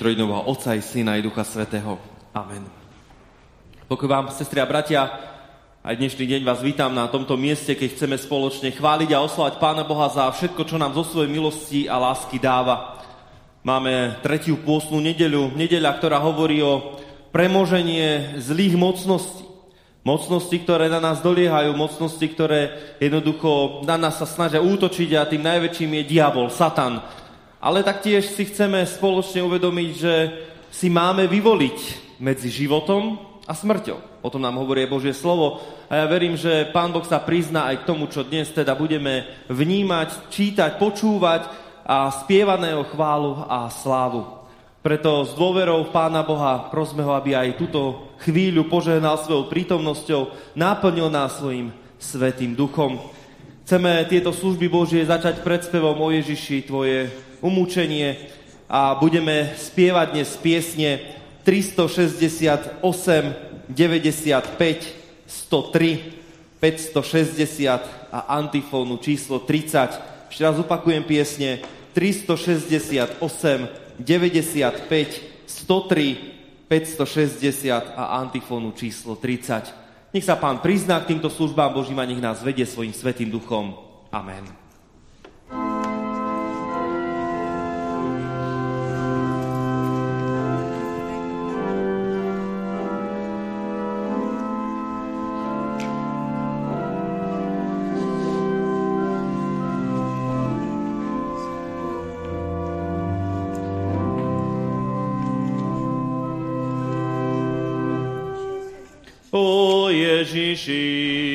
Trojnového Otca i Syna i Ducha Svetého. Amen. Pokoj vám, sestri a bratia, aj dnešný deň vás vítam na tomto mieste, keď chceme spoločne chváliť a oslovať Pána Boha za všetko, čo nám zo svojej milosti a lásky dáva. Máme tretiu pôstnu nedeľu, nedeľa, ktorá hovorí o premoženie zlých mocností. Mocnosti, ktoré na nás doliehajú, mocnosti, ktoré jednoducho na nás sa snažia útočiť a tým najväčším je diabol, Satan, ale taktiež si chceme spoločne uvedomiť, že si máme vyvoliť medzi životom a smrťou. O tom nám hovorí Božie slovo a ja verím, že Pán Boh sa prizná aj k tomu, čo dnes teda budeme vnímať, čítať, počúvať a spievaného chválu a slávu. Preto s dôverou Pána Boha prosme ho, aby aj túto chvíľu požehnal svojou prítomnosťou, náplnil nás svojim svetým duchom. Chceme tieto služby Božie začať predspevom o Ježiši, Tvoje umúčenie a budeme spievať dnes piesne 368, 95, 103, 560 a antifónu číslo 30. Ešte raz opakujem piesne 368, 95, 103, 560 a antifónu číslo 30. Nech sa Pán prizná k týmto službám Božím a nech nás vedie svojim svetým duchom. Amen. She.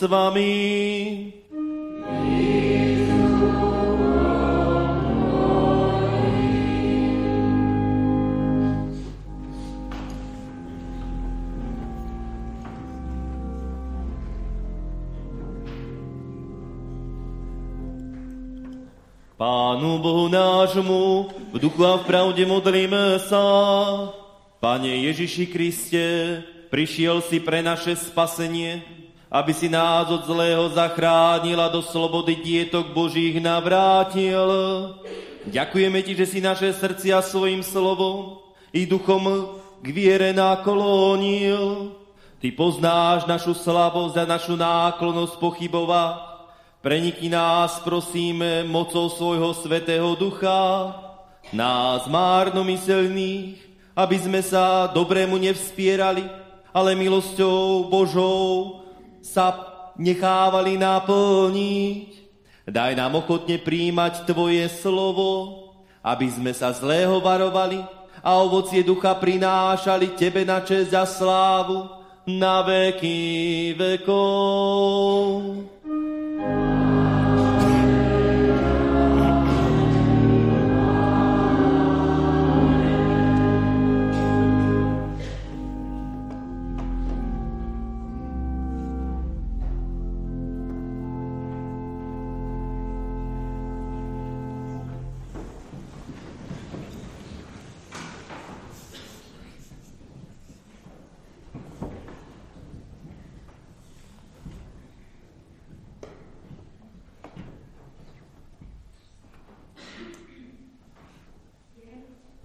S vami. Pánu Bohu nášmu, v duchu a v pravde modlíme sa. Pane Ježiši Kriste, Prišiel si pre naše spasenie, aby si nás od zlého zachránil a do slobody dietok Božích navrátil. Ďakujeme Ti, že si naše srdcia svojim slovom i duchom k viere naklonil. Ty poznáš našu slabosť a našu náklonosť pochybovať. Prenikni nás, prosíme, mocou svojho svetého ducha, nás márnomyselných, aby sme sa dobrému nevspierali, ale milosťou Božou sa nechávali naplniť. Daj nám ochotne príjmať Tvoje slovo, aby sme sa zlého varovali a ovocie ducha prinášali Tebe na čest a slávu na veky vekov.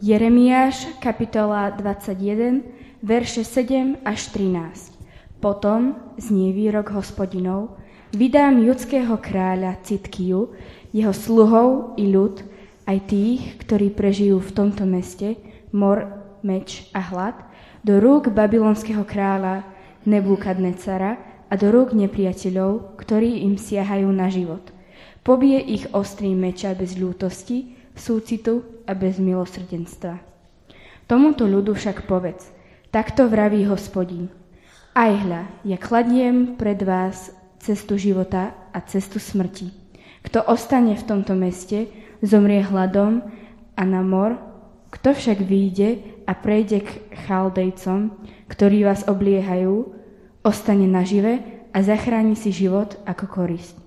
Jeremiáš, kapitola 21, verše 7 až 13. Potom znie výrok hospodinov, vydám judského kráľa Citkiu, jeho sluhov i ľud, aj tých, ktorí prežijú v tomto meste, mor, meč a hlad, do rúk babylonského kráľa Nebukadnecara a do rúk nepriateľov, ktorí im siahajú na život. Pobije ich ostrý meča bez ľútosti, súcitu a bez milosrdenstva. Tomuto ľudu však povedz, takto vraví hospodin. Aj hľa, ja kladiem pred vás cestu života a cestu smrti. Kto ostane v tomto meste, zomrie hladom a na mor, kto však vyjde a prejde k chaldejcom, ktorí vás obliehajú, ostane nažive a zachráni si život ako korist.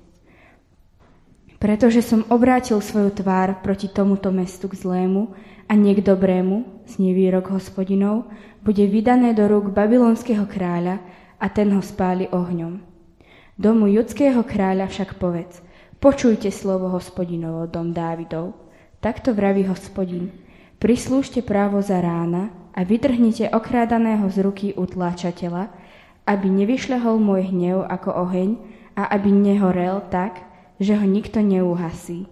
Pretože som obrátil svoju tvár proti tomuto mestu k zlému a nie k dobrému, znie výrok hospodinov, bude vydané do rúk babylonského kráľa a ten ho spáli ohňom. Domu judského kráľa však povedz, počujte slovo hospodinovo, dom Dávidov. Takto vraví hospodin, prislúžte právo za rána a vytrhnite okrádaného z ruky utláčateľa, aby nevyšľahol môj hnev ako oheň a aby nehorel tak, že ho nikto neuhasí.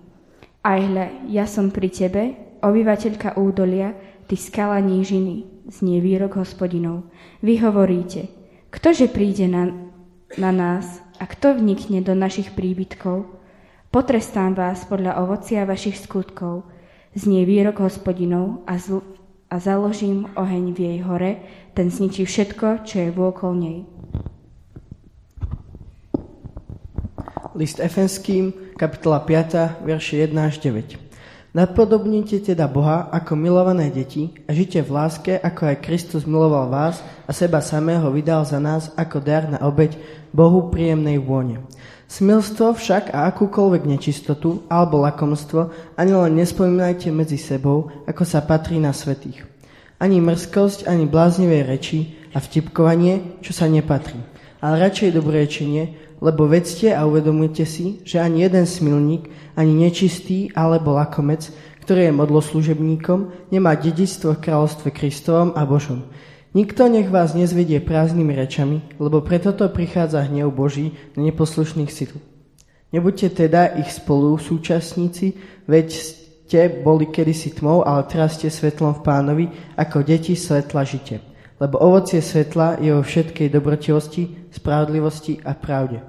Aj hle, ja som pri tebe, obyvateľka údolia, ty skala nížiny, znie výrok hospodinov. Vy hovoríte, ktože príde na, na nás a kto vnikne do našich príbytkov? Potrestám vás podľa ovocia vašich skutkov, znie výrok hospodinov a, zl- a založím oheň v jej hore, ten zničí všetko, čo je vôkol nej. List Efenským, kapitola 5, verše 1 až 9. Nadpodobnite teda Boha ako milované deti a žite v láske, ako aj Kristus miloval vás a seba samého vydal za nás ako dar na obeď Bohu príjemnej vône. Smilstvo však a akúkoľvek nečistotu alebo lakomstvo ani len nespomínajte medzi sebou, ako sa patrí na svetých. Ani mrzkosť, ani bláznivé reči a vtipkovanie, čo sa nepatrí, ale radšej dobrečenie, lebo vedzte a uvedomujte si, že ani jeden smilník, ani nečistý alebo lakomec, ktorý je modloslužebníkom, nemá dedictvo v kráľovstve Kristovom a Božom. Nikto nech vás nezvedie prázdnymi rečami, lebo preto to prichádza hnev Boží na neposlušných síl. Nebuďte teda ich spolu súčasníci, veď ste boli kedysi tmou, ale teraz ste svetlom v pánovi, ako deti svetla žite. Lebo ovocie svetla je vo všetkej dobrotivosti, spravodlivosti a pravde.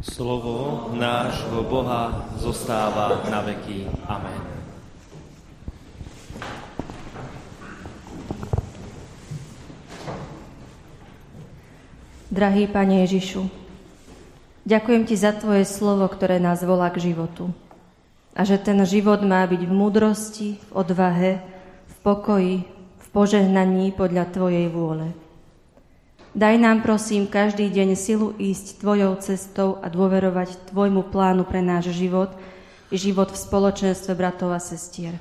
Slovo nášho Boha zostáva na veky. Amen. Drahý Pane Ježišu, ďakujem Ti za Tvoje slovo, ktoré nás volá k životu. A že ten život má byť v múdrosti, v odvahe, v pokoji, požehnaní podľa Tvojej vôle. Daj nám prosím každý deň silu ísť Tvojou cestou a dôverovať Tvojmu plánu pre náš život i život v spoločenstve bratov a sestier.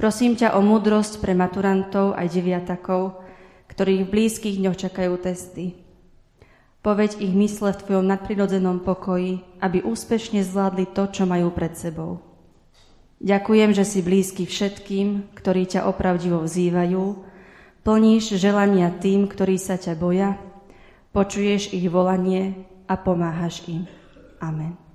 Prosím ťa o múdrosť pre maturantov aj deviatakov, ktorých v blízkych dňoch čakajú testy. Povedď ich mysle v Tvojom nadprirodzenom pokoji, aby úspešne zvládli to, čo majú pred sebou. Ďakujem, že si blízky všetkým, ktorí ťa opravdivo vzývajú, plníš želania tým, ktorí sa ťa boja, počuješ ich volanie a pomáhaš im. Amen.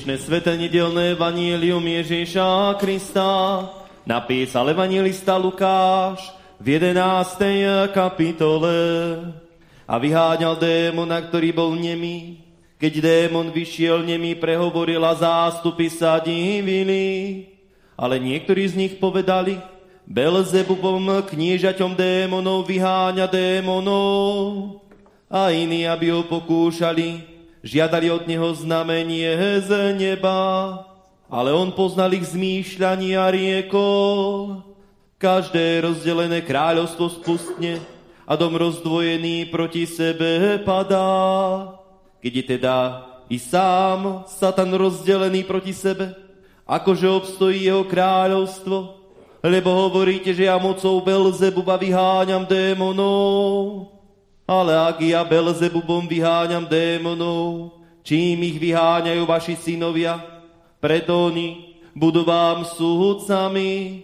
Dnešné sveté nedelné evanielium Ježíša Krista napísal evangelista Lukáš v 11. kapitole a vyháňal démona, ktorý bol nemý. Keď démon vyšiel, nemý a zástupy sa divili. Ale niektorí z nich povedali, Belzebubom, kniežaťom démonov, vyháňa démonov. A iní, aby ho pokúšali, žiadali od neho znamenie z neba, ale on poznal ich zmýšľanie a riekol, každé rozdelené kráľovstvo spustne a dom rozdvojený proti sebe padá. Keď je teda i sám Satan rozdelený proti sebe, akože obstojí jeho kráľovstvo, lebo hovoríte, že ja mocou Belzebuba vyháňam démonov. Ale ak ja Belzebubom vyháňam démonov, čím ich vyháňajú vaši synovia, preto oni budú vám súdcami.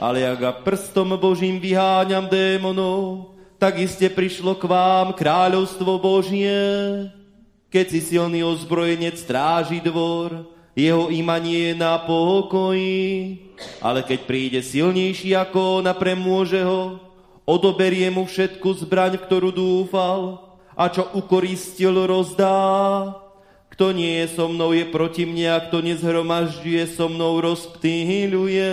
Ale ak ja prstom Božím vyháňam démonov, tak iste prišlo k vám kráľovstvo Božie. Keď si silný ozbrojenec stráži dvor, jeho imanie je na pokoji, ale keď príde silnejší ako ona, premôže ho, odoberie mu všetku zbraň, ktorú dúfal a čo ukoristil rozdá. Kto nie je so mnou, je proti mne a kto nezhromažďuje so mnou, rozptýľuje.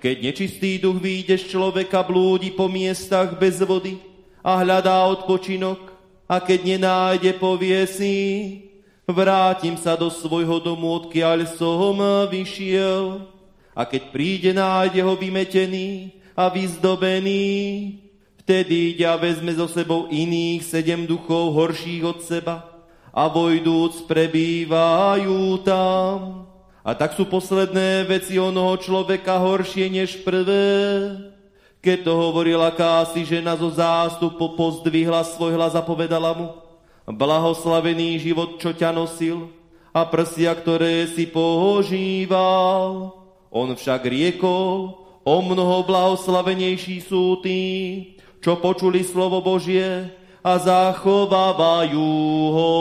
Keď nečistý duch vyjde z človeka, blúdi po miestach bez vody a hľadá odpočinok a keď nenájde, povie si, vrátim sa do svojho domu, odkiaľ som vyšiel. A keď príde, nájde ho vymetený a vyzdobený. Vtedy ide a vezme so sebou iných sedem duchov horších od seba a vojdúc prebývajú tam. A tak sú posledné veci onoho človeka horšie než prvé. Keď to hovorila kási žena zo zástupu, pozdvihla svoj hlas a povedala mu, blahoslavený život, čo ťa nosil a prsia, ktoré si požíval. On však riekol, O mnoho blahoslavenejší sú tí, čo počuli slovo Božie a zachovávajú ho.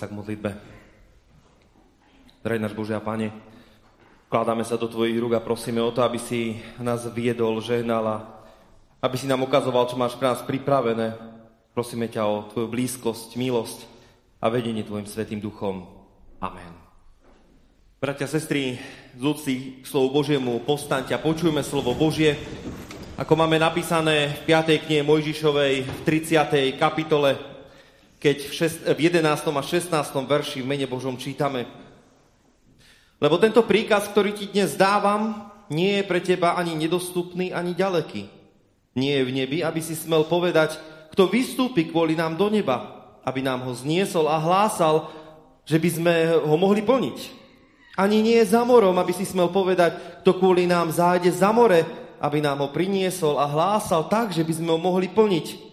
Sa k modlitbe. Drahý náš Bože a Pane, vkladáme sa do Tvojich rúk a prosíme o to, aby si nás viedol, žehnal a aby si nám ukazoval, čo máš pre nás pripravené. Prosíme ťa o Tvoju blízkosť, milosť a vedenie Tvojim Svetým Duchom. Amen. Bratia, sestry, z úcty k slovu Božiemu postaňte a počujme slovo Božie, ako máme napísané v 5. knihe Mojžišovej v 30. kapitole, keď v, 6, v 11. a 16. verši v mene Božom čítame. Lebo tento príkaz, ktorý ti dnes dávam, nie je pre teba ani nedostupný, ani ďaleký. Nie je v nebi, aby si smel povedať, kto vystúpi kvôli nám do neba, aby nám ho zniesol a hlásal, že by sme ho mohli plniť. Ani nie je za morom, aby si smel povedať, kto kvôli nám zájde za more, aby nám ho priniesol a hlásal tak, že by sme ho mohli plniť.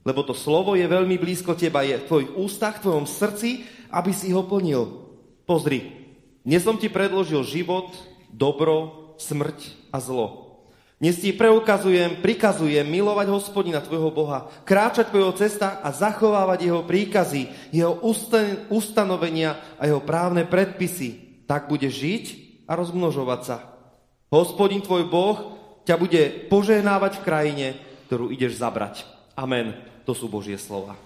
Lebo to slovo je veľmi blízko teba, je v tvojich ústach, v tvojom srdci, aby si ho plnil. Pozri, dnes som ti predložil život, dobro, smrť a zlo. Dnes ti preukazujem, prikazujem milovať hospodina tvojho Boha, kráčať po jeho cestách a zachovávať jeho príkazy, jeho ustanovenia a jeho právne predpisy. Tak bude žiť a rozmnožovať sa. Hospodin tvoj Boh ťa bude požehnávať v krajine, ktorú ideš zabrať. Amen. To sú Božie slova.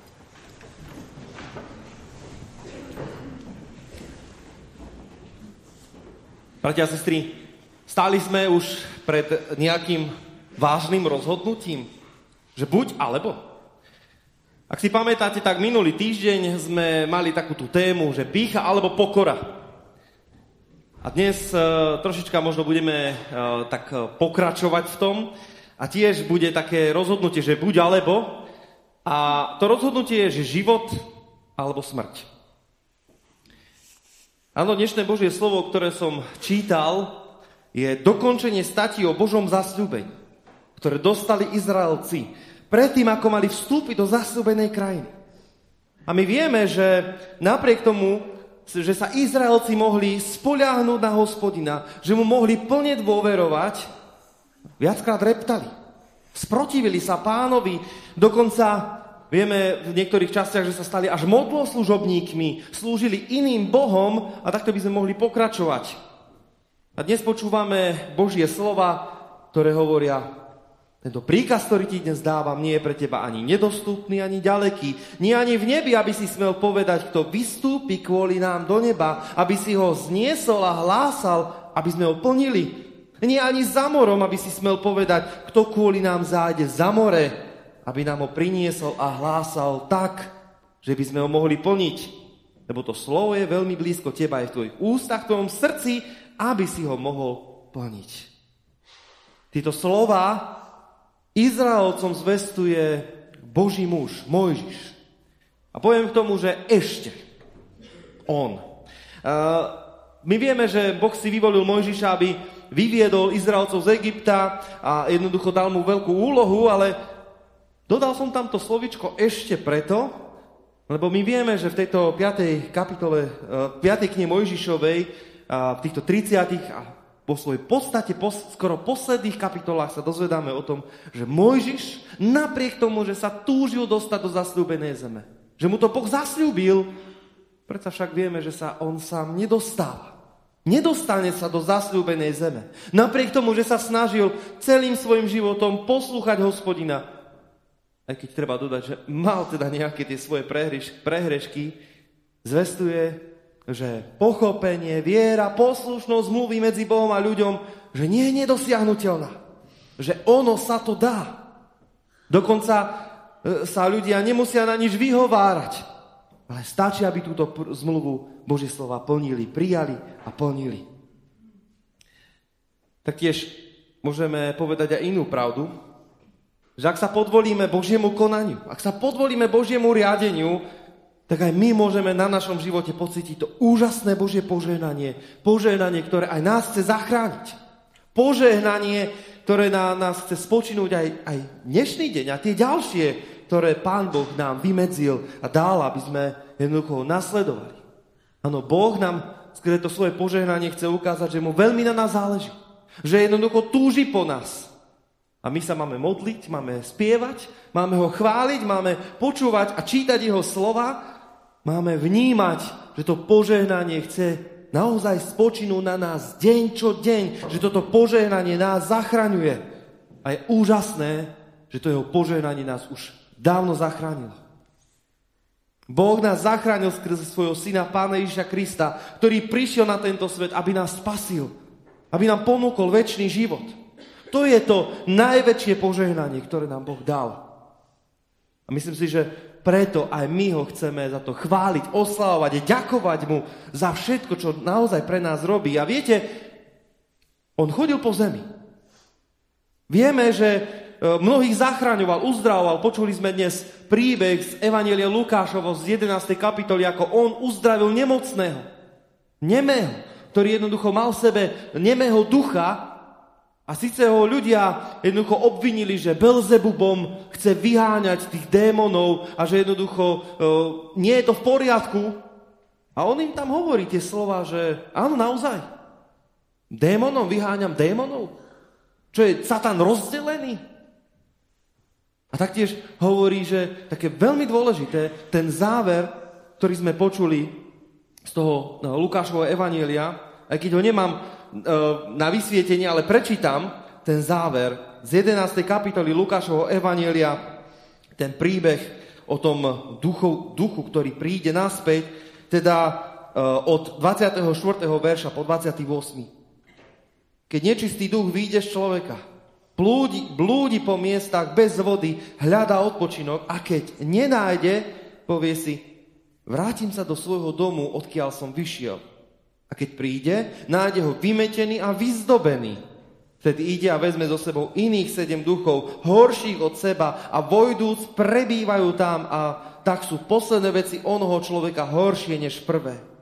Bratia a sestry, stáli sme už pred nejakým vážnym rozhodnutím, že buď alebo. Ak si pamätáte, tak minulý týždeň sme mali takú tú tému, že pícha alebo pokora. A dnes uh, trošička možno budeme uh, tak uh, pokračovať v tom a tiež bude také rozhodnutie, že buď alebo. A to rozhodnutie je, že život alebo smrť. Áno, dnešné Božie slovo, ktoré som čítal, je dokončenie stati o Božom zasľúbení, ktoré dostali Izraelci predtým, ako mali vstúpiť do zasľúbenej krajiny. A my vieme, že napriek tomu, že sa Izraelci mohli spoľahnúť na hospodina, že mu mohli plne dôverovať, viackrát reptali. Sprotivili sa pánovi, dokonca Vieme v niektorých častiach, že sa stali až modloslužobníkmi, slúžili iným bohom a takto by sme mohli pokračovať. A dnes počúvame Božie slova, ktoré hovoria, tento príkaz, ktorý ti dnes dávam, nie je pre teba ani nedostupný, ani ďaleký. Nie ani v nebi, aby si smel povedať, kto vystúpi kvôli nám do neba, aby si ho zniesol a hlásal, aby sme ho plnili. Nie ani za morom, aby si smel povedať, kto kvôli nám zájde za more, aby nám ho priniesol a hlásal tak, že by sme ho mohli plniť. Lebo to slovo je veľmi blízko teba aj v tvojich ústach, v tvojom srdci, aby si ho mohol plniť. Tieto slova Izraelcom zvestuje Boží muž, Mojžiš. A poviem k tomu, že ešte on. My vieme, že Boh si vyvolil Mojžiša, aby vyviedol Izraelcov z Egypta a jednoducho dal mu veľkú úlohu, ale Dodal som tam to slovičko ešte preto, lebo my vieme, že v tejto 5. kapitole, 5. Eh, knihe Mojžišovej, v týchto 30. a po svojej podstate, po skoro posledných kapitolách sa dozvedáme o tom, že Mojžiš napriek tomu, že sa túžil dostať do zasľúbenej zeme, že mu to Boh zasľúbil, predsa však vieme, že sa on sám nedostáva. Nedostane sa do zasľúbenej zeme. Napriek tomu, že sa snažil celým svojim životom poslúchať hospodina, aj keď treba dodať, že mal teda nejaké tie svoje prehreš, prehrešky, zvestuje, že pochopenie, viera, poslušnosť zmluvy medzi Bohom a ľuďom, že nie je nedosiahnutelná. Že ono sa to dá. Dokonca e, sa ľudia nemusia na nič vyhovárať. Ale stačí, aby túto zmluvu Božie slova plnili, prijali a plnili. Taktiež môžeme povedať aj inú pravdu, že ak sa podvolíme Božiemu konaniu, ak sa podvolíme Božiemu riadeniu, tak aj my môžeme na našom živote pocítiť to úžasné Božie požehnanie. Požehnanie, ktoré aj nás chce zachrániť. Požehnanie, ktoré na nás chce spočinúť aj, aj dnešný deň a tie ďalšie, ktoré Pán Boh nám vymedzil a dal, aby sme jednoducho nasledovali. Áno, Boh nám skrze to svoje požehnanie chce ukázať, že mu veľmi na nás záleží. Že jednoducho túži po nás. A my sa máme modliť, máme spievať, máme ho chváliť, máme počúvať a čítať jeho slova, máme vnímať, že to požehnanie chce naozaj spočinúť na nás deň čo deň, že toto požehnanie nás zachraňuje. A je úžasné, že to jeho požehnanie nás už dávno zachránilo. Boh nás zachránil skrze svojho syna Pána Ježiša Krista, ktorý prišiel na tento svet, aby nás spasil, aby nám ponúkol väčší život. To je to najväčšie požehnanie, ktoré nám Boh dal. A myslím si, že preto aj my ho chceme za to chváliť, oslavovať a ďakovať mu za všetko, čo naozaj pre nás robí. A viete, on chodil po zemi. Vieme, že mnohých zachraňoval, uzdravoval. Počuli sme dnes príbeh z Evanielia Lukášovo z 11. kapitoly, ako on uzdravil nemocného, nemého, ktorý jednoducho mal v sebe nemého ducha a síce ho ľudia jednoducho obvinili, že Belzebubom chce vyháňať tých démonov a že jednoducho uh, nie je to v poriadku. A on im tam hovorí tie slova, že áno, naozaj. Démonom vyháňam démonov? Čo je Satan rozdelený? A taktiež hovorí, že také veľmi dôležité, ten záver, ktorý sme počuli z toho no, Lukášovho evanielia, aj keď ho nemám E, na vysvietenie, ale prečítam ten záver z 11. kapitoly Lukášovho Evanielia, ten príbeh o tom duchu, duchu ktorý príde naspäť, teda e, od 24. verša po 28. Keď nečistý duch vyjde z človeka, blúdi, blúdi po miestach bez vody, hľadá odpočinok a keď nenájde, povie si, vrátim sa do svojho domu, odkiaľ som vyšiel a keď príde, nájde ho vymetený a vyzdobený. Vtedy ide a vezme so sebou iných sedem duchov, horších od seba a vojdúc prebývajú tam a tak sú posledné veci onoho človeka horšie než prvé.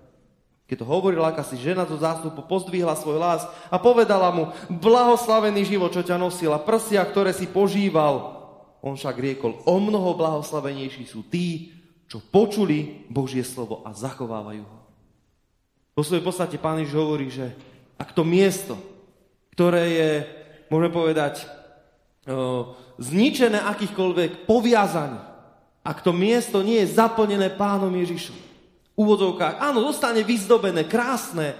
Keď to hovorila si žena zo zástupu, pozdvihla svoj lás a povedala mu, blahoslavený život, čo ťa nosila, prsia, ktoré si požíval. On však riekol, o mnoho blahoslavenejší sú tí, čo počuli Božie slovo a zachovávajú ho. Vo svojej podstate Pán Ježiš hovorí, že ak to miesto, ktoré je, môžeme povedať, zničené akýchkoľvek poviazaní, ak to miesto nie je zaplnené Pánom Ježišom, úvodzovkách, áno, zostane vyzdobené, krásne,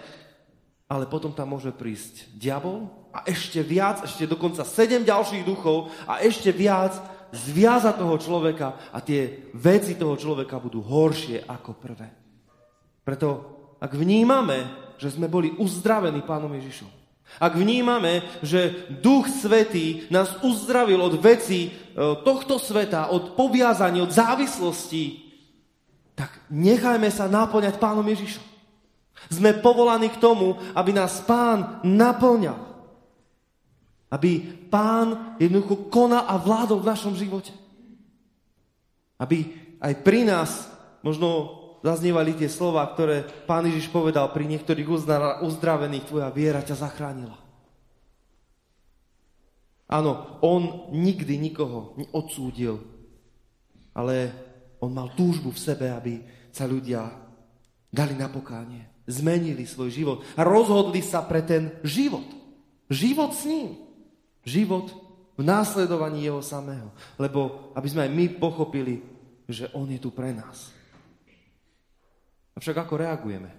ale potom tam môže prísť diabol a ešte viac, ešte dokonca sedem ďalších duchov a ešte viac zviaza toho človeka a tie veci toho človeka budú horšie ako prvé. Preto ak vnímame, že sme boli uzdravení Pánom Ježišom, ak vnímame, že Duch Svetý nás uzdravil od veci e, tohto sveta, od poviazaní, od závislosti, tak nechajme sa naplňať Pánom Ježišom. Sme povolaní k tomu, aby nás Pán naplňal. Aby Pán jednoducho konal a vládol v našom živote. Aby aj pri nás možno zaznievali tie slova, ktoré pán Ježiš povedal pri niektorých uzdravených, tvoja viera ťa zachránila. Áno, on nikdy nikoho neodsúdil, ale on mal túžbu v sebe, aby sa ľudia dali na pokánie, zmenili svoj život a rozhodli sa pre ten život. Život s ním. Život v následovaní jeho samého. Lebo aby sme aj my pochopili, že on je tu pre nás. Avšak ako reagujeme?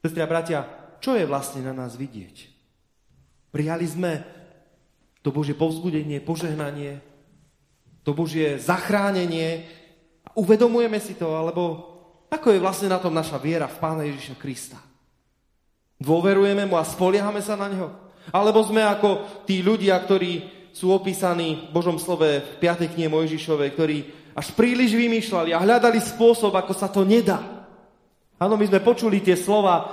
Sestri a bratia, čo je vlastne na nás vidieť? Prijali sme to Božie povzbudenie, požehnanie, to Božie zachránenie. Uvedomujeme si to, alebo ako je vlastne na tom naša viera v Pána Ježiša Krista? Dôverujeme mu a spoliehame sa na neho? Alebo sme ako tí ľudia, ktorí sú opísaní v Božom slove v 5. knihe Mojžišovej, ktorí až príliš vymýšľali a hľadali spôsob, ako sa to nedá. Áno, my sme počuli tie slova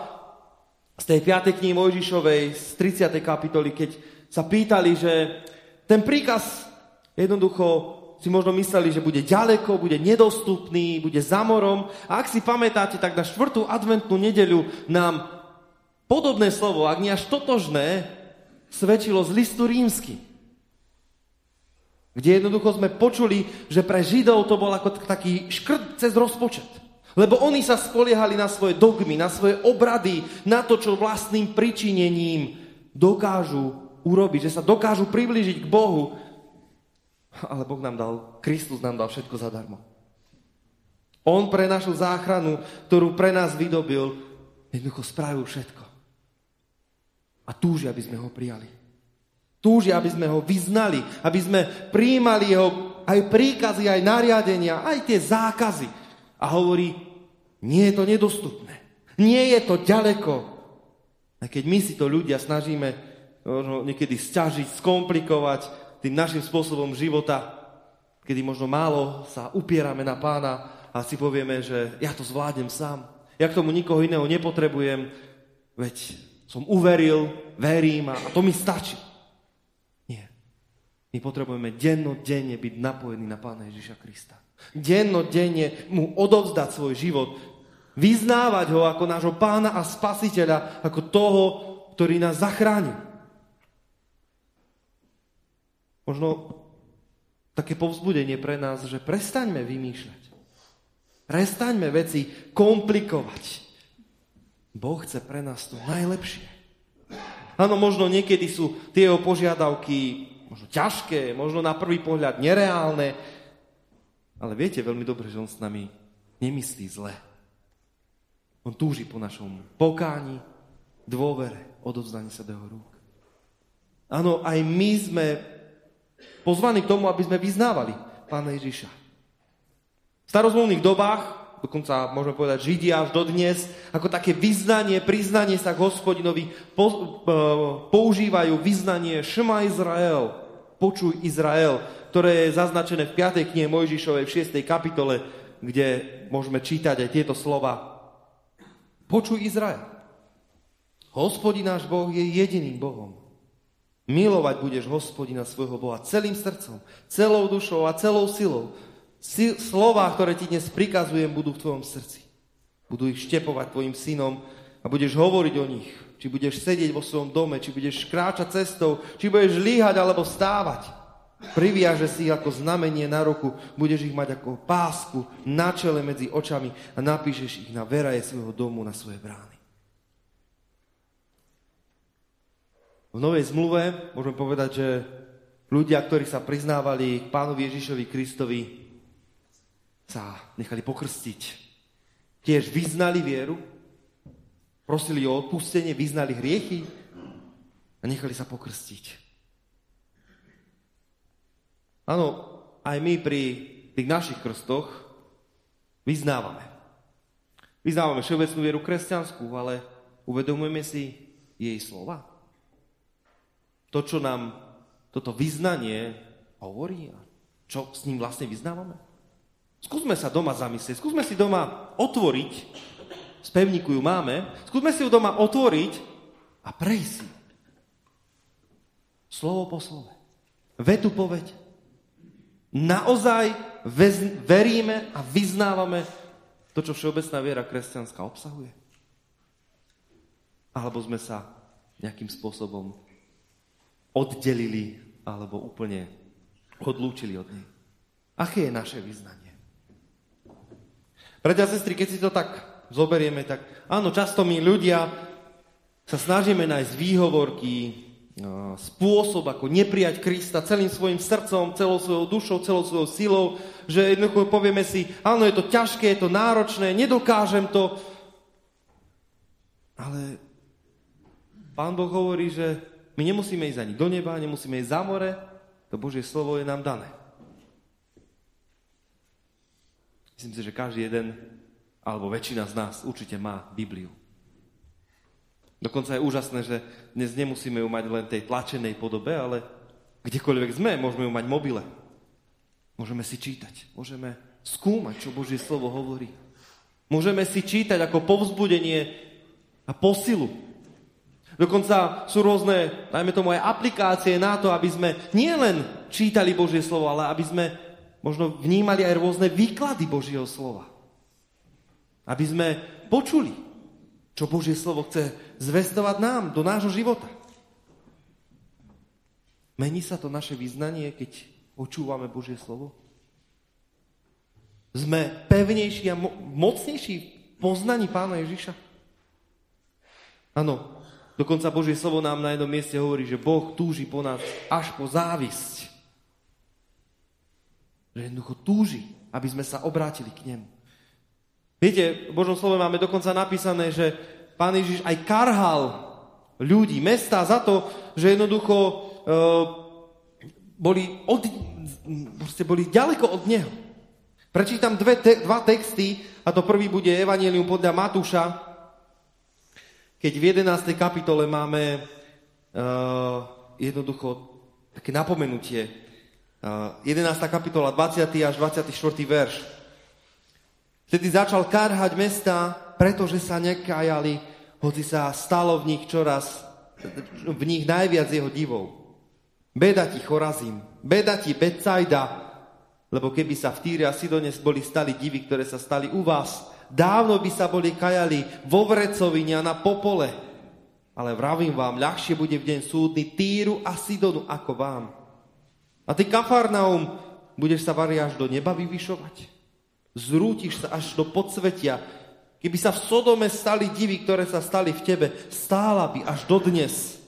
z tej 5. knihy Mojžišovej, z 30. kapitoly, keď sa pýtali, že ten príkaz jednoducho si možno mysleli, že bude ďaleko, bude nedostupný, bude za morom. A ak si pamätáte, tak na štvrtú adventnú nedeľu nám podobné slovo, ak nie až totožné, svedčilo z listu rímsky. Kde jednoducho sme počuli, že pre Židov to bol ako taký škrt cez rozpočet. Lebo oni sa spoliehali na svoje dogmy, na svoje obrady, na to, čo vlastným pričinením dokážu urobiť, že sa dokážu priblížiť k Bohu. Ale Boh nám dal, Kristus nám dal všetko zadarmo. On pre našu záchranu, ktorú pre nás vydobil, jednoducho spravil všetko. A túži, aby sme ho prijali. Túži, aby sme ho vyznali, aby sme prijímali jeho aj príkazy, aj nariadenia, aj tie zákazy. A hovorí, nie je to nedostupné. Nie je to ďaleko. A keď my si to ľudia snažíme niekedy stiažiť, skomplikovať tým našim spôsobom života, kedy možno málo sa upierame na pána a si povieme, že ja to zvládnem sám. Ja k tomu nikoho iného nepotrebujem, veď som uveril, verím a to mi stačí. Nie. My potrebujeme dennodenne byť napojení na Pána Ježiša Krista. Dennodenne mu odovzdať svoj život, vyznávať ho ako nášho pána a spasiteľa, ako toho, ktorý nás zachránil. Možno také povzbudenie pre nás, že prestaňme vymýšľať. Prestaňme veci komplikovať. Boh chce pre nás to najlepšie. Áno, možno niekedy sú tie jeho požiadavky možno ťažké, možno na prvý pohľad nereálne, ale viete veľmi dobre, že on s nami nemyslí zle. On túži po našom pokáni, dôvere, odovzdaní sa do jeho rúk. Áno, aj my sme pozvaní k tomu, aby sme vyznávali Pána Ježiša. V starozmluvných dobách, dokonca môžeme povedať Židia až dodnes, ako také vyznanie, priznanie sa k hospodinovi, po, e, používajú vyznanie Šma Izrael, počuj Izrael, ktoré je zaznačené v 5. knihe Mojžišovej v 6. kapitole, kde môžeme čítať aj tieto slova. Počuj Izrael. Hospodin náš Boh je jediným Bohom. Milovať budeš hospodina svojho Boha celým srdcom, celou dušou a celou silou, Slova, ktoré ti dnes prikazujem, budú v tvojom srdci. Budú ich štepovať tvojim synom a budeš hovoriť o nich. Či budeš sedieť vo svojom dome, či budeš kráčať cestou, či budeš líhať alebo stávať. Priviaže si ich ako znamenie na ruku, budeš ich mať ako pásku na čele medzi očami a napíšeš ich na veraje svojho domu, na svoje brány. V Novej zmluve môžeme povedať, že ľudia, ktorí sa priznávali k pánovi Ježišovi Kristovi, sa nechali pokrstiť. Tiež vyznali vieru, prosili o odpustenie, vyznali hriechy a nechali sa pokrstiť. Áno, aj my pri tých našich krstoch vyznávame. Vyznávame všeobecnú vieru kresťanskú, ale uvedomujeme si jej slova. To, čo nám toto vyznanie hovorí a čo s ním vlastne vyznávame. Skúsme sa doma zamyslieť, skúsme si doma otvoriť, z pevníku ju máme, skúsme si ju doma otvoriť a prejsť si. Slovo po slove. Vetu po. Naozaj veríme a vyznávame to, čo všeobecná viera kresťanská obsahuje? Alebo sme sa nejakým spôsobom oddelili alebo úplne odlúčili od nej? Aké je naše vyznanie? Bratia sestry, keď si to tak zoberieme, tak áno, často my ľudia sa snažíme nájsť výhovorky, spôsob, ako neprijať Krista celým svojim srdcom, celou svojou dušou, celou svojou silou, že jednoducho povieme si, áno, je to ťažké, je to náročné, nedokážem to. Ale Pán Boh hovorí, že my nemusíme ísť ani do neba, nemusíme ísť za more, to Božie slovo je nám dané. Myslím si, že každý jeden, alebo väčšina z nás určite má Bibliu. Dokonca je úžasné, že dnes nemusíme ju mať len tej tlačenej podobe, ale kdekoľvek sme, môžeme ju mať mobile. Môžeme si čítať, môžeme skúmať, čo Božie slovo hovorí. Môžeme si čítať ako povzbudenie a posilu. Dokonca sú rôzne, dajme tomu aj aplikácie na to, aby sme nielen čítali Božie slovo, ale aby sme možno vnímali aj rôzne výklady Božieho slova. Aby sme počuli, čo Božie slovo chce zvestovať nám do nášho života. Mení sa to naše vyznanie, keď počúvame Božie slovo? Sme pevnejší a mo- mocnejší v poznaní Pána Ježiša? Áno, dokonca Božie slovo nám na jednom mieste hovorí, že Boh túži po nás až po závisť. Že jednoducho túži, aby sme sa obrátili k nemu. Viete, v Božom slove máme dokonca napísané, že pán Ježiš aj karhal ľudí, mesta za to, že jednoducho e, boli, od, boli ďaleko od Neho. Prečítam dve te, dva texty, a to prvý bude Evangelium podľa Matúša, keď v 11. kapitole máme uh, jednoducho také napomenutie. Uh, 11. kapitola, 20. až 24. verš. Vtedy začal karhať mesta, pretože sa nekajali, hoci sa stalo v nich čoraz, v nich najviac jeho divov. Beda ti Chorazím, beda ti Betsaida, lebo keby sa v Týre a Sidone boli stali divy, ktoré sa stali u vás, dávno by sa boli kajali vo Vrecovine a na Popole. Ale vravím vám, ľahšie bude v deň súdny Týru a Sidonu ako vám. A ty, Kafarnaum, budeš sa vari až do neba vyvyšovať? Zrútiš sa až do podsvetia. Keby sa v Sodome stali divy, ktoré sa stali v tebe, stála by až do dnes.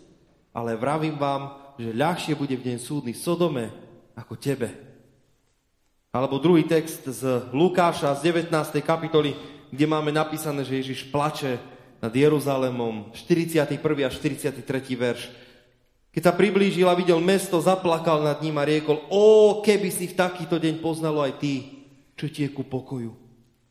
Ale vravím vám, že ľahšie bude v deň súdny Sodome ako tebe. Alebo druhý text z Lukáša z 19. kapitoly, kde máme napísané, že Ježiš plače nad Jeruzalémom, 41. a 43. verš. Keď sa priblížil a videl mesto, zaplakal nad ním a riekol, o, keby si v takýto deň poznalo aj ty, čo ti je ku pokoju.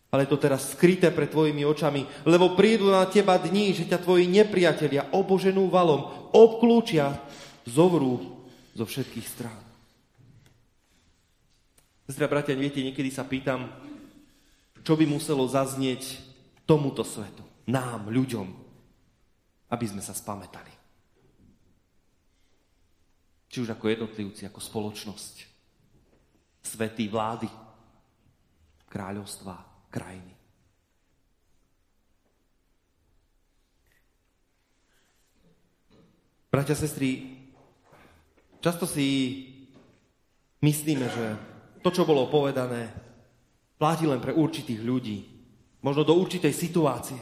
Ale to teraz skryté pred tvojimi očami, lebo prídu na teba dní, že ťa tvoji nepriatelia oboženú valom obklúčia, zovrú zo všetkých strán. Zdra, bratia, viete, niekedy sa pýtam, čo by muselo zaznieť tomuto svetu nám, ľuďom, aby sme sa spametali. Či už ako jednotlivci, ako spoločnosť, svety, vlády, kráľovstva, krajiny. Bratia, sestry, často si myslíme, že to, čo bolo povedané, platí len pre určitých ľudí, možno do určitej situácie.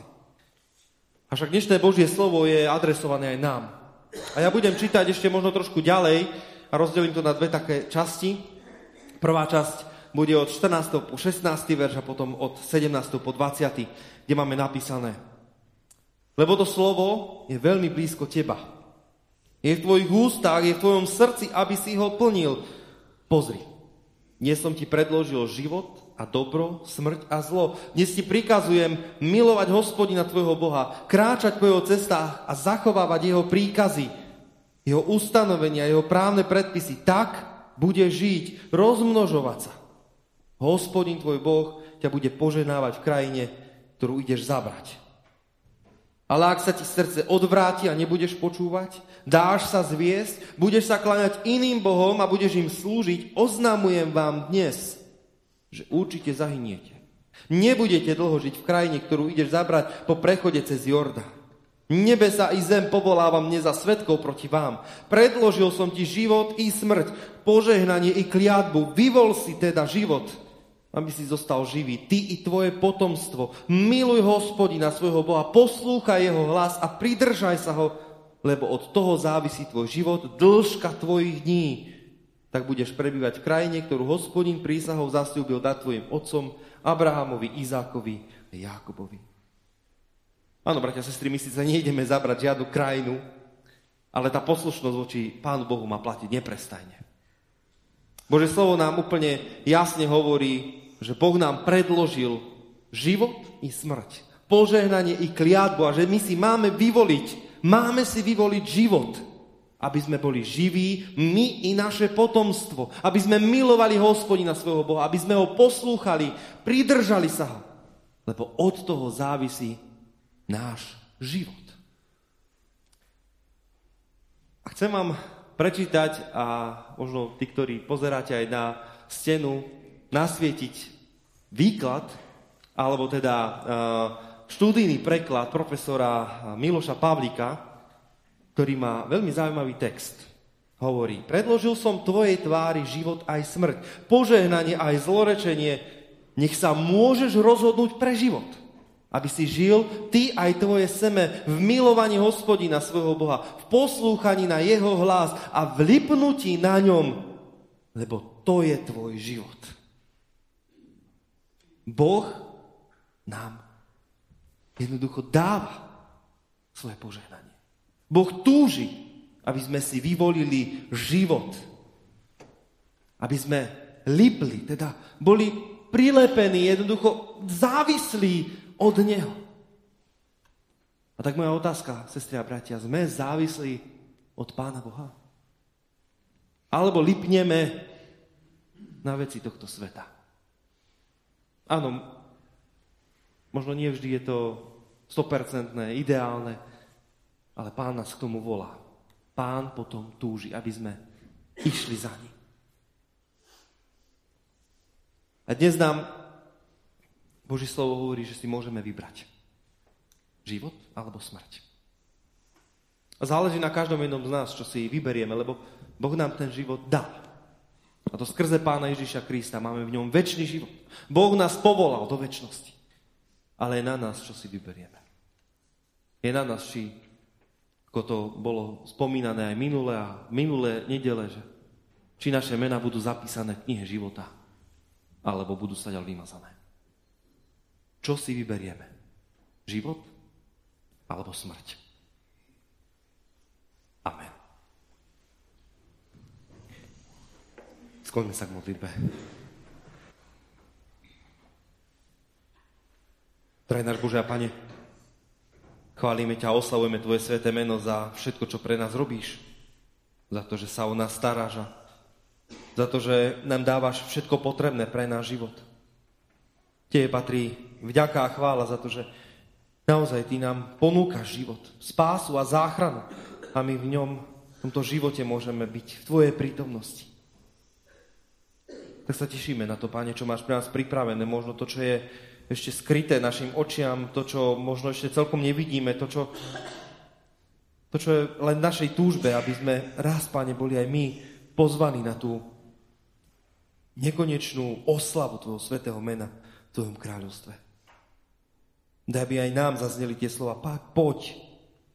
Avšak dnešné Božie slovo je adresované aj nám. A ja budem čítať ešte možno trošku ďalej a rozdelím to na dve také časti. Prvá časť bude od 14. po 16. verš a potom od 17. po 20. kde máme napísané. Lebo to slovo je veľmi blízko teba. Je v tvojich ústach, je v tvojom srdci, aby si ho plnil. Pozri, dnes som ti predložil život, a dobro, smrť a zlo. Dnes ti prikazujem milovať hospodina tvojho Boha, kráčať po jeho cestách a zachovávať jeho príkazy, jeho ustanovenia, jeho právne predpisy. Tak bude žiť, rozmnožovať sa. Hospodin tvoj Boh ťa bude poženávať v krajine, ktorú ideš zabrať. Ale ak sa ti srdce odvráti a nebudeš počúvať, dáš sa zviesť, budeš sa kláňať iným bohom a budeš im slúžiť, oznamujem vám dnes – že určite zahyniete. Nebudete dlho žiť v krajine, ktorú ideš zabrať po prechode cez Jordán. Nebesa i zem povolávam mne za svetkov proti vám. Predložil som ti život i smrť, požehnanie i kliatbu. Vyvol si teda život, aby si zostal živý. Ty i tvoje potomstvo. Miluj hospodina svojho Boha, poslúchaj jeho hlas a pridržaj sa ho, lebo od toho závisí tvoj život, dĺžka tvojich dní tak budeš prebývať v krajine, ktorú hospodin prísahou zasľúbil dať tvojim otcom Abrahamovi, Izákovi a Jákobovi. Áno, bratia a sestry, my síce nejdeme zabrať žiadnu krajinu, ale tá poslušnosť voči Pánu Bohu má platiť neprestajne. Bože slovo nám úplne jasne hovorí, že Boh nám predložil život i smrť, požehnanie i kliatbu a že my si máme vyvoliť, máme si vyvoliť život – aby sme boli živí, my i naše potomstvo, aby sme milovali hospodina svojho Boha, aby sme ho poslúchali, pridržali sa ho, lebo od toho závisí náš život. A chcem vám prečítať a možno tí, ktorí pozeráte aj na stenu, nasvietiť výklad, alebo teda štúdijný preklad profesora Miloša Pavlika, ktorý má veľmi zaujímavý text. Hovorí, predložil som tvojej tvári život aj smrť, požehnanie aj zlorečenie, nech sa môžeš rozhodnúť pre život. Aby si žil ty aj tvoje seme v milovaní hospodina svojho Boha, v poslúchaní na jeho hlas a v lipnutí na ňom, lebo to je tvoj život. Boh nám jednoducho dáva svoje požehnanie. Boh túži, aby sme si vyvolili život. Aby sme lipli, teda boli prilepení, jednoducho závislí od Neho. A tak moja otázka, sestri a bratia, sme závislí od Pána Boha? Alebo lipneme na veci tohto sveta? Áno, možno nie vždy je to 100% ideálne, ale Pán nás k tomu volá. Pán potom túži, aby sme išli za ním. A dnes nám Boží slovo hovorí, že si môžeme vybrať. Život alebo smrť. A záleží na každom jednom z nás, čo si vyberieme, lebo Boh nám ten život dal. A to skrze Pána Ježíša Krista máme v ňom väčší život. Boh nás povolal do väčšnosti. Ale je na nás, čo si vyberieme. Je na nás, či ako to bolo spomínané aj minulé a minulé nedele, že či naše mena budú zapísané v knihe života, alebo budú sa ďalej vymazané. Čo si vyberieme? Život alebo smrť? Amen. Skloňme sa k modlitbe. Drahý náš Bože a Pane, Chválime ťa a oslavujeme Tvoje sveté meno za všetko, čo pre nás robíš. Za to, že sa o nás staráš a za to, že nám dávaš všetko potrebné pre náš život. Tebe patrí vďaka a chvála za to, že naozaj Ty nám ponúkaš život, spásu a záchranu a my v ňom, v tomto živote môžeme byť v Tvojej prítomnosti. Tak sa tešíme na to, Pane, čo máš pre nás pripravené, možno to, čo je ešte skryté našim očiam, to, čo možno ešte celkom nevidíme, to, čo, to, čo je len našej túžbe, aby sme raz, Pane, boli aj my pozvaní na tú nekonečnú oslavu Tvojho svetého mena v Tvojom kráľovstve. Daj, aby aj nám zazneli tie slova, Pák, poď,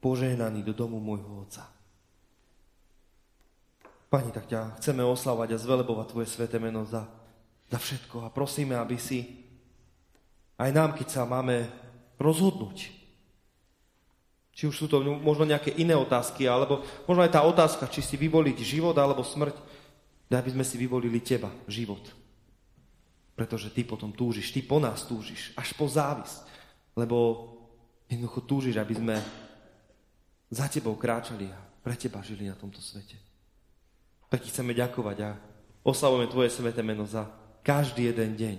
požehnaný do domu môjho Otca. Pani, tak ťa chceme oslavať a zvelebovať Tvoje sveté meno za, za všetko a prosíme, aby si aj nám, keď sa máme rozhodnúť. Či už sú to možno nejaké iné otázky, alebo možno aj tá otázka, či si vyvoliť život alebo smrť, daj by sme si vyvolili teba, život. Pretože ty potom túžiš, ty po nás túžiš, až po závis. Lebo jednoducho túžiš, aby sme za tebou kráčali a pre teba žili na tomto svete. Tak ti chceme ďakovať a oslavujeme tvoje sveté meno za každý jeden deň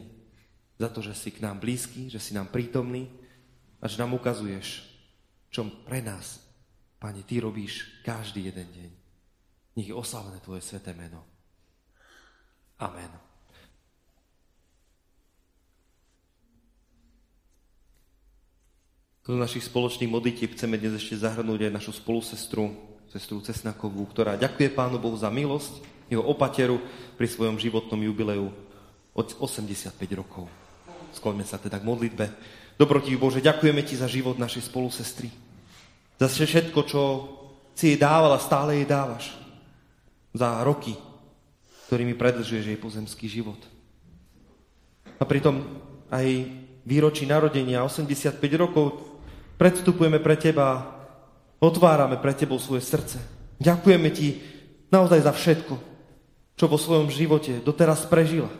za to, že si k nám blízky, že si nám prítomný a že nám ukazuješ, čo pre nás, Pane, Ty robíš každý jeden deň. Nech je oslavené Tvoje sveté meno. Amen. Do našich spoločných modlitieb chceme dnes ešte zahrnúť aj našu spolusestru, sestru Cesnakovú, ktorá ďakuje Pánu Bohu za milosť, jeho opateru pri svojom životnom jubileu od 85 rokov. Skloňme sa teda k modlitbe. Dobrotivý Bože, ďakujeme Ti za život našej spolusestry. Za všetko, čo si jej dával a stále jej dávaš. Za roky, ktorými predlžuješ jej pozemský život. A pritom aj výročí narodenia 85 rokov predstupujeme pre Teba, otvárame pre Tebou svoje srdce. Ďakujeme Ti naozaj za všetko, čo vo svojom živote doteraz prežila.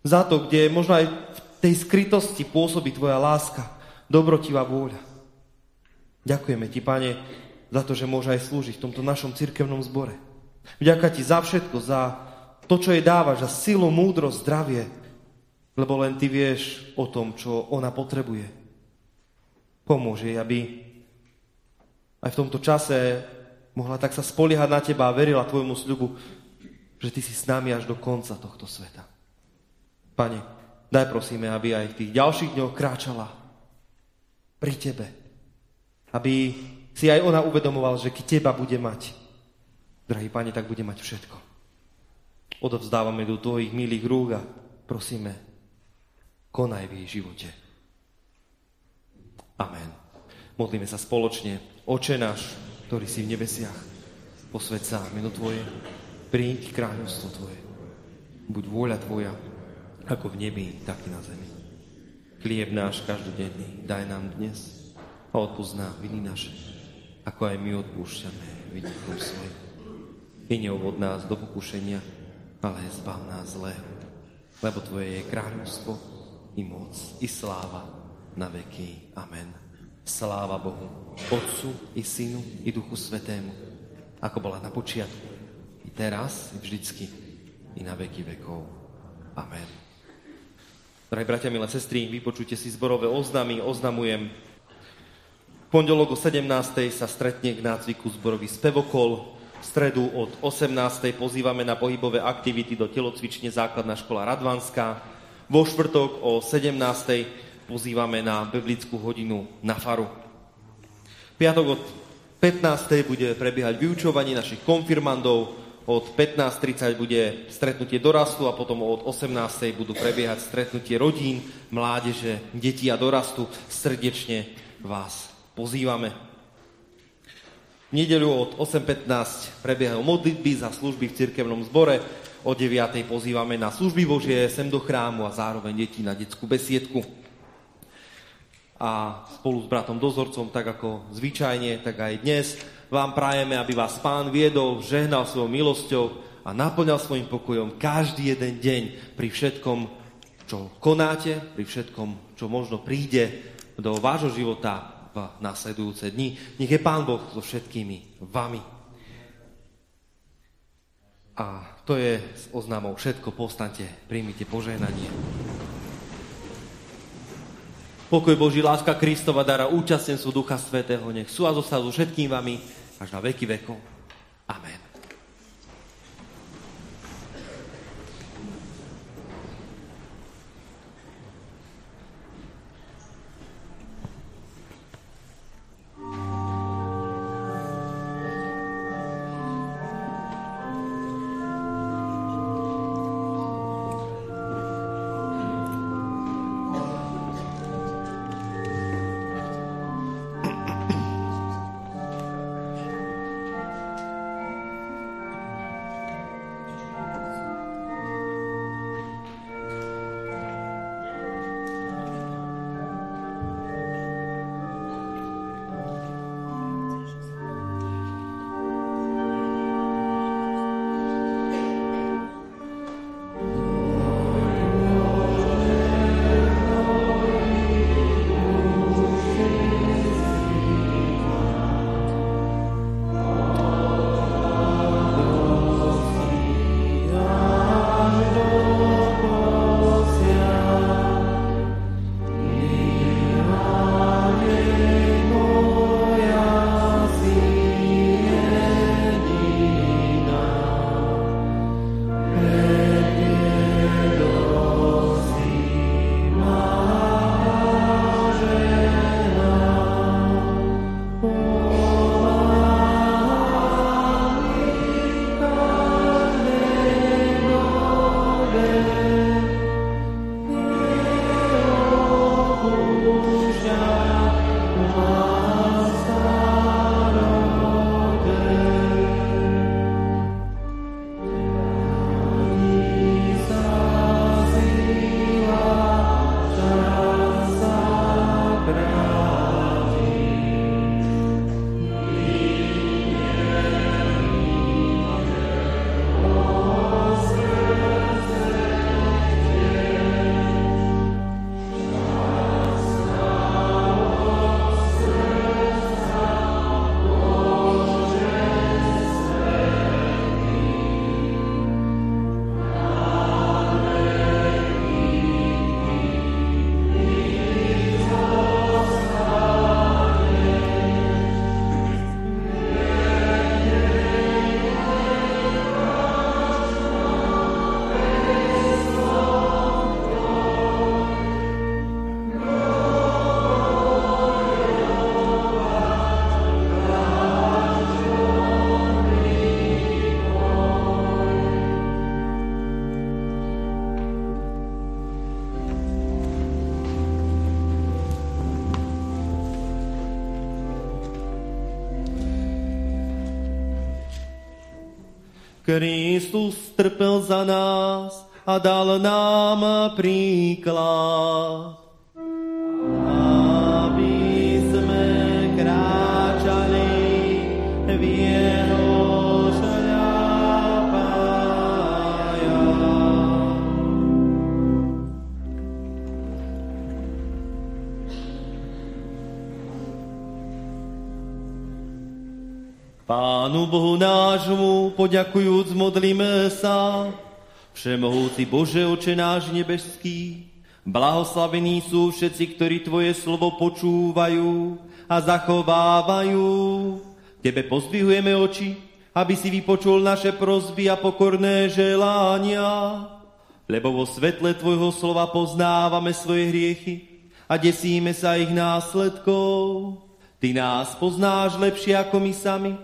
Za to, kde možno aj v tej skrytosti pôsobí Tvoja láska, dobrotivá vôľa. Ďakujeme Ti, Pane, za to, že môže aj slúžiť v tomto našom cirkevnom zbore. Vďaka Ti za všetko, za to, čo jej dávaš, za silu, múdrosť, zdravie, lebo len Ty vieš o tom, čo ona potrebuje. Pomôže aby aj v tomto čase mohla tak sa spoliehať na Teba a verila Tvojmu sľubu, že Ty si s nami až do konca tohto sveta. Pane, Daj prosíme, aby aj v tých ďalších dňoch kráčala pri Tebe. Aby si aj ona uvedomoval, že keď Teba bude mať, drahý Pane, tak bude mať všetko. Odovzdávame do Tvojich milých rúk a prosíme, konaj v jej živote. Amen. Modlíme sa spoločne. Oče náš, ktorý si v nebesiach, posved sa meno Tvoje, príď kráľovstvo Tvoje. Buď vôľa Tvoja, ako v nebi, tak i na zemi. Chlieb náš každodenný daj nám dnes a odpúsť nám viny naše, ako aj my odpúšťame vinníkom svojim. I neuvod nás do pokušenia, ale zbav nás zlého. Lebo Tvoje je kráľovstvo, i moc, i sláva na veky. Amen. Sláva Bohu, Otcu, i Synu, i Duchu Svetému, ako bola na počiatku, i teraz, i vždycky, i na veky vekov. Amen. Drahí bratia, milé sestry, vypočujte si zborové oznamy, oznamujem. V pondelok o 17. sa stretne k nácviku zborový spevokol. V stredu od 18. pozývame na pohybové aktivity do telocvične základná škola Radvanská. Vo štvrtok o 17. pozývame na biblickú hodinu na faru. Piatok od 15. bude prebiehať vyučovanie našich konfirmandov, od 15.30 bude stretnutie dorastu a potom od 18.00 budú prebiehať stretnutie rodín, mládeže, detí a dorastu. Srdečne vás pozývame. V nedeľu od 8.15 prebiehajú modlitby za služby v cirkevnom zbore. O 9.00 pozývame na služby Božie sem do chrámu a zároveň deti na detskú besiedku. A spolu s bratom dozorcom, tak ako zvyčajne, tak aj dnes, vám prajeme, aby vás Pán viedol, žehnal svojou milosťou a naplňal svojim pokojom každý jeden deň pri všetkom, čo konáte, pri všetkom, čo možno príde do vášho života v následujúce dni. Nech je Pán Boh so všetkými vami. A to je s oznámou všetko. Povstante, príjmite požehnanie. Pokoj Boží, láska Kristova dara, účastenstvo Ducha Svetého, nech sú a zostal so všetkým vami až na veky vekov. Amen. Kristus trpel za nás a dal nám príklad. Bohu nášmu poďakujúc modlíme sa. Všemohúci Bože, oče náš nebeský, blahoslavení sú všetci, ktorí Tvoje slovo počúvajú a zachovávajú. Tebe pozdvihujeme oči, aby si vypočul naše prozby a pokorné želania. Lebo vo svetle Tvojho slova poznávame svoje hriechy a desíme sa ich následkov. Ty nás poznáš lepšie ako my sami,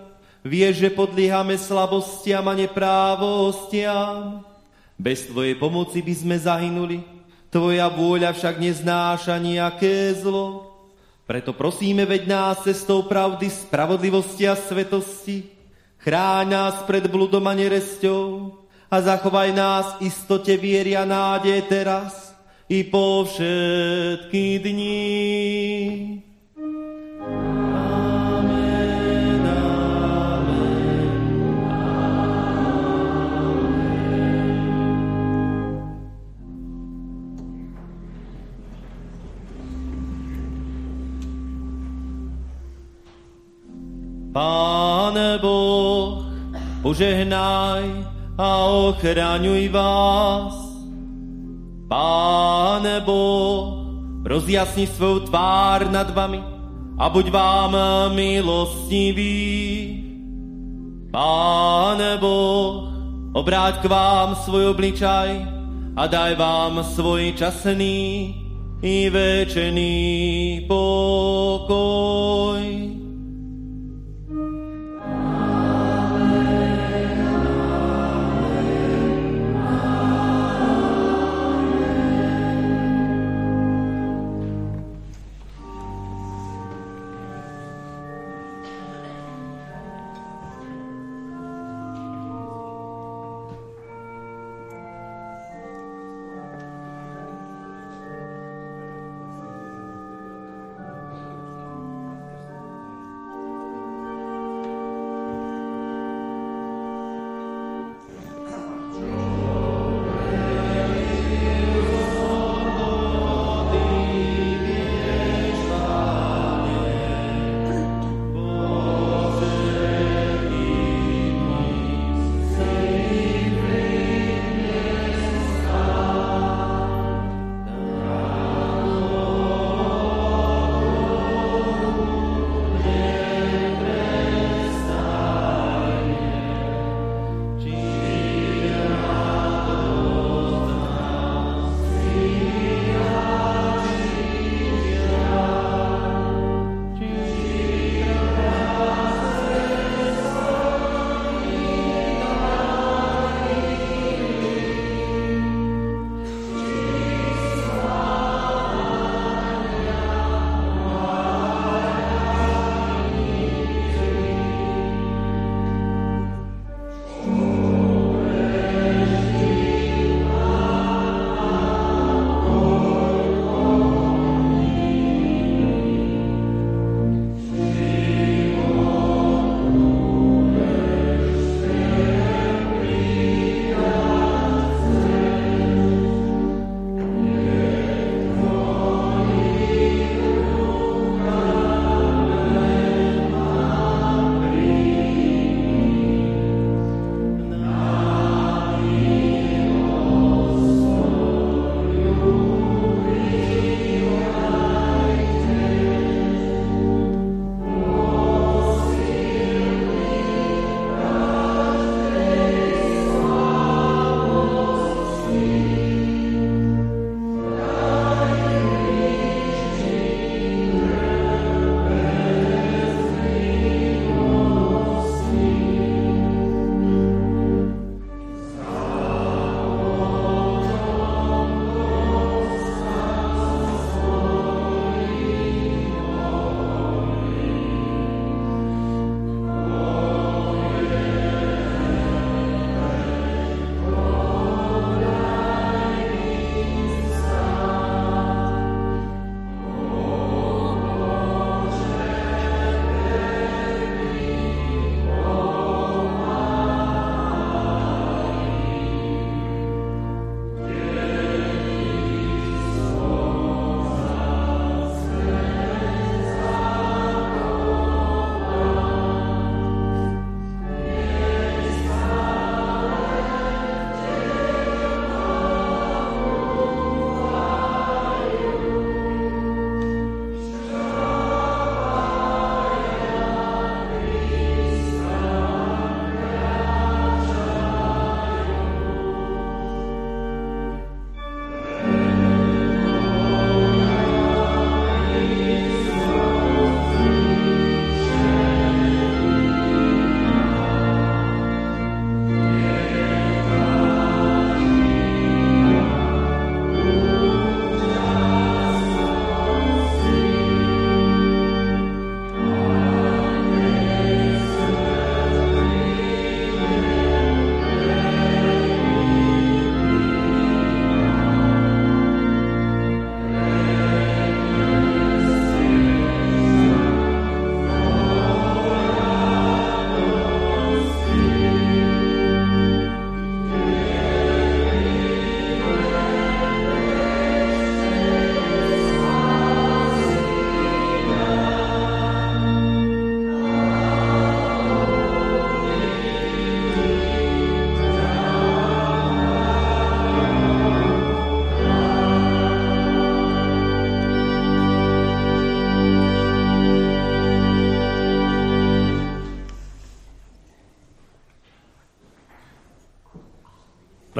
Vieš, že podliehame slabostiam a neprávostiam. Bez Tvojej pomoci by sme zahynuli, Tvoja vôľa však neznáša nejaké zlo. Preto prosíme, veď nás cestou pravdy, spravodlivosti a svetosti. Chráň nás pred bludom a neresťou a zachovaj nás istote viery a nádej teraz i po všetky dní. Pane Boh, požehnaj a ochraňuj vás. Pane Boh, rozjasni svou tvár nad vami a buď vám milostivý. Pane Boh, obráť k vám svoj obličaj a daj vám svoj časný i večený pokoj.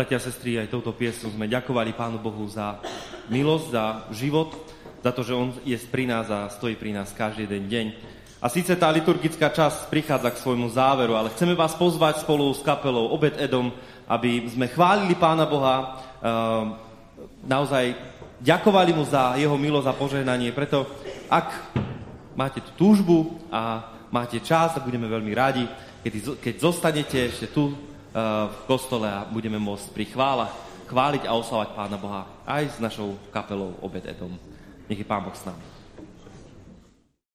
Bratia a sestry, aj touto piesňou sme ďakovali Pánu Bohu za milosť, za život, za to, že On je pri nás a stojí pri nás každý jeden deň. A síce tá liturgická časť prichádza k svojmu záveru, ale chceme vás pozvať spolu s kapelou Obed Edom, aby sme chválili Pána Boha, uh, naozaj ďakovali mu za jeho milosť a požehnanie. Preto, ak máte tú túžbu a máte čas, tak budeme veľmi radi, keď zostanete ešte tu v kostole a budeme môcť pri chválach chváliť a oslavať Pána Boha aj s našou kapelou Obed Edom. Nech je Pán Boh s nami.